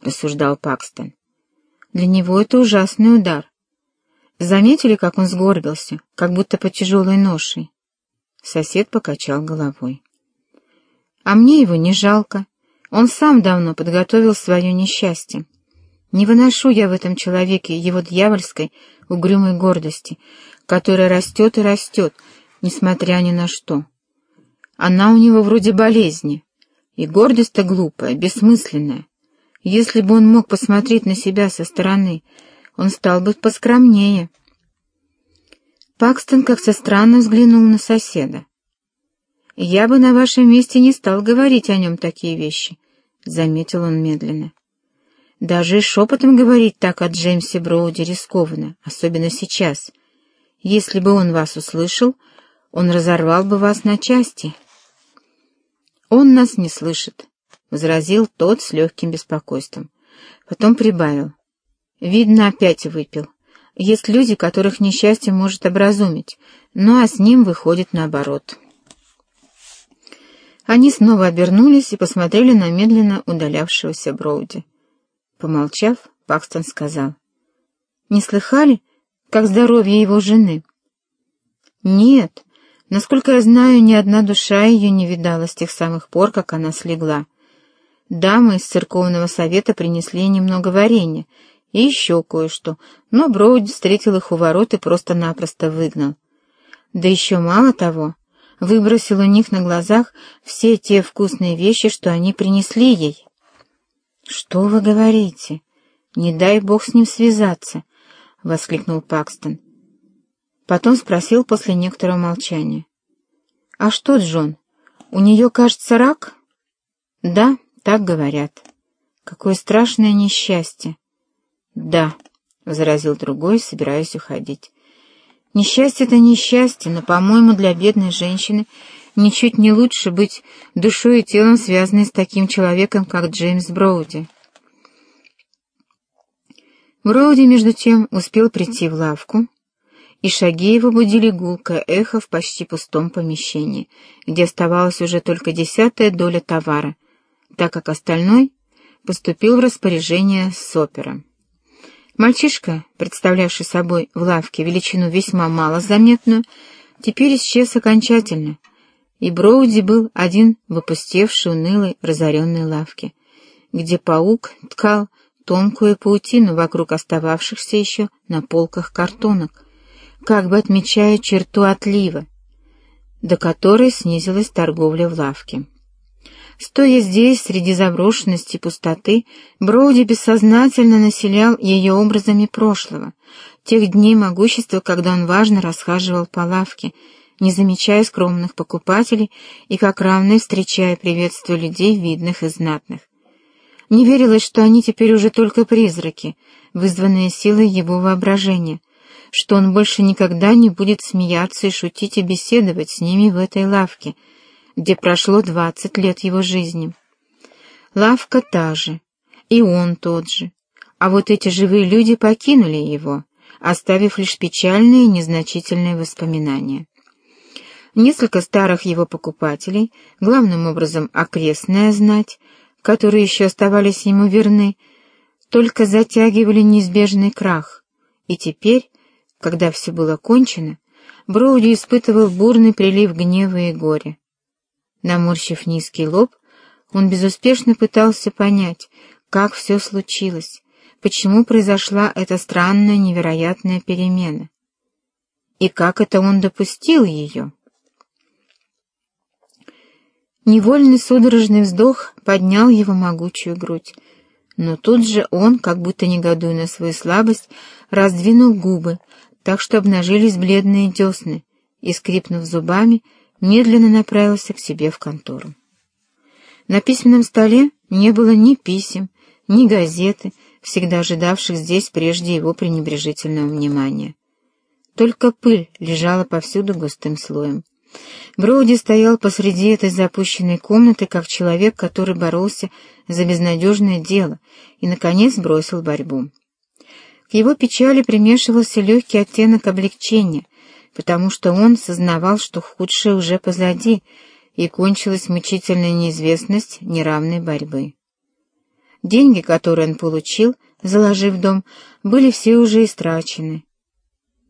— рассуждал Пакстон. «Для него это ужасный удар. Заметили, как он сгорбился, как будто по тяжелой ношей?» Сосед покачал головой. «А мне его не жалко. Он сам давно подготовил свое несчастье. Не выношу я в этом человеке его дьявольской, угрюмой гордости, которая растет и растет, несмотря ни на что. Она у него вроде болезни, и гордость-то глупая, бессмысленная. Если бы он мог посмотреть на себя со стороны, он стал бы поскромнее. Пакстон как-то странно взглянул на соседа. «Я бы на вашем месте не стал говорить о нем такие вещи», — заметил он медленно. Даже и шепотом говорить так о Джеймсе Броуди рискованно, особенно сейчас. Если бы он вас услышал, он разорвал бы вас на части. «Он нас не слышит», — возразил тот с легким беспокойством. Потом прибавил. «Видно, опять выпил. Есть люди, которых несчастье может образумить, ну а с ним выходит наоборот». Они снова обернулись и посмотрели на медленно удалявшегося Броуди. Помолчав, Пакстон сказал. «Не слыхали, как здоровье его жены?» «Нет. Насколько я знаю, ни одна душа ее не видала с тех самых пор, как она слегла. Дамы из церковного совета принесли немного варенья и еще кое-что, но Броуди встретил их у ворот и просто-напросто выгнал. Да еще мало того, выбросил у них на глазах все те вкусные вещи, что они принесли ей». «Что вы говорите? Не дай бог с ним связаться!» — воскликнул Пакстон. Потом спросил после некоторого молчания. «А что, Джон, у нее, кажется, рак?» «Да, так говорят. Какое страшное несчастье!» «Да», — возразил другой, собираясь уходить. «Несчастье — это несчастье, но, по-моему, для бедной женщины ничуть не лучше быть душой и телом связанной с таким человеком, как Джеймс Броуди. Броуди, между тем, успел прийти в лавку, и шаги его будили гулкое эхо в почти пустом помещении, где оставалась уже только десятая доля товара, так как остальной поступил в распоряжение Сопера. Мальчишка, представлявший собой в лавке величину весьма малозаметную, теперь исчез окончательно — и Броуди был один в опустевшей, унылой, разоренной лавке, где паук ткал тонкую паутину вокруг остававшихся еще на полках картонок, как бы отмечая черту отлива, до которой снизилась торговля в лавке. Стоя здесь, среди заброшенности и пустоты, Броуди бессознательно населял ее образами прошлого, тех дней могущества, когда он важно расхаживал по лавке, не замечая скромных покупателей и как равный встречая приветствие людей, видных и знатных. Не верилось, что они теперь уже только призраки, вызванные силой его воображения, что он больше никогда не будет смеяться и шутить и беседовать с ними в этой лавке, где прошло двадцать лет его жизни. Лавка та же, и он тот же, а вот эти живые люди покинули его, оставив лишь печальные и незначительные воспоминания. Несколько старых его покупателей, главным образом окрестная знать, которые еще оставались ему верны, только затягивали неизбежный крах, и теперь, когда все было кончено, Броуди испытывал бурный прилив гнева и горя. Наморщив низкий лоб, он безуспешно пытался понять, как все случилось, почему произошла эта странная невероятная перемена. И как это он допустил ее? Невольный судорожный вздох поднял его могучую грудь. Но тут же он, как будто негодуя на свою слабость, раздвинул губы, так что обнажились бледные десны, и, скрипнув зубами, медленно направился к себе в контору. На письменном столе не было ни писем, ни газеты, всегда ожидавших здесь прежде его пренебрежительного внимания. Только пыль лежала повсюду густым слоем. Броуди стоял посреди этой запущенной комнаты, как человек, который боролся за безнадежное дело и, наконец, бросил борьбу. К его печали примешивался легкий оттенок облегчения, потому что он сознавал, что худшее уже позади, и кончилась мучительная неизвестность неравной борьбы. Деньги, которые он получил, заложив дом, были все уже истрачены.